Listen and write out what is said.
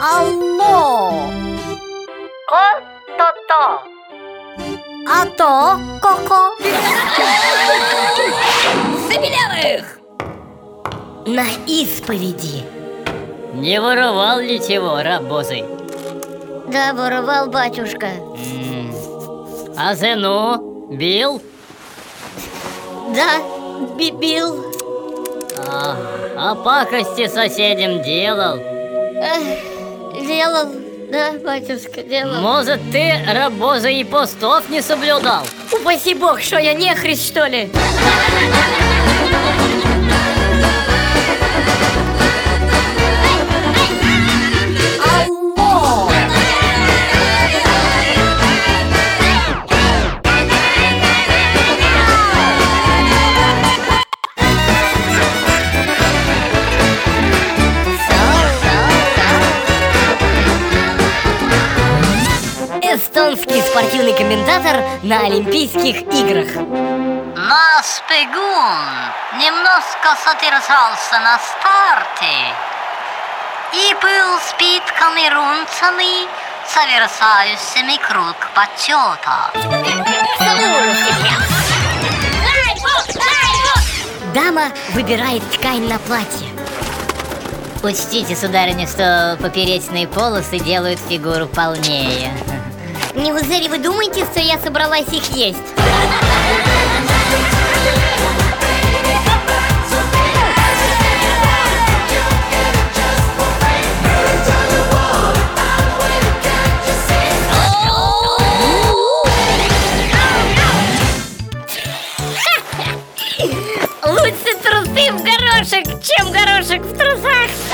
Алло. Ко-то-то. А то коко. Забелявых! На исповеди. Не воровал ли чего, рабозы? Да, воровал батюшка. А зену бил? Да, бибил. А, а пакости соседям делал? Эх. Делал, да, батюшка, делал Может, ты, раб бозый, и постов не соблюдал? Упаси бог, что я не христ, что ли? Эстонский спортивный комментатор на Олимпийских играх Наш бегун немножко задержался на старте и был сбитком и рунцами, совершающими круг почета. Дама выбирает ткань на платье Учтите, сударыня, что поперечные полосы делают фигуру полнее. Неужели вы думаете, что я собралась их есть? Лучше трусы в горошек, чем горошек в трусах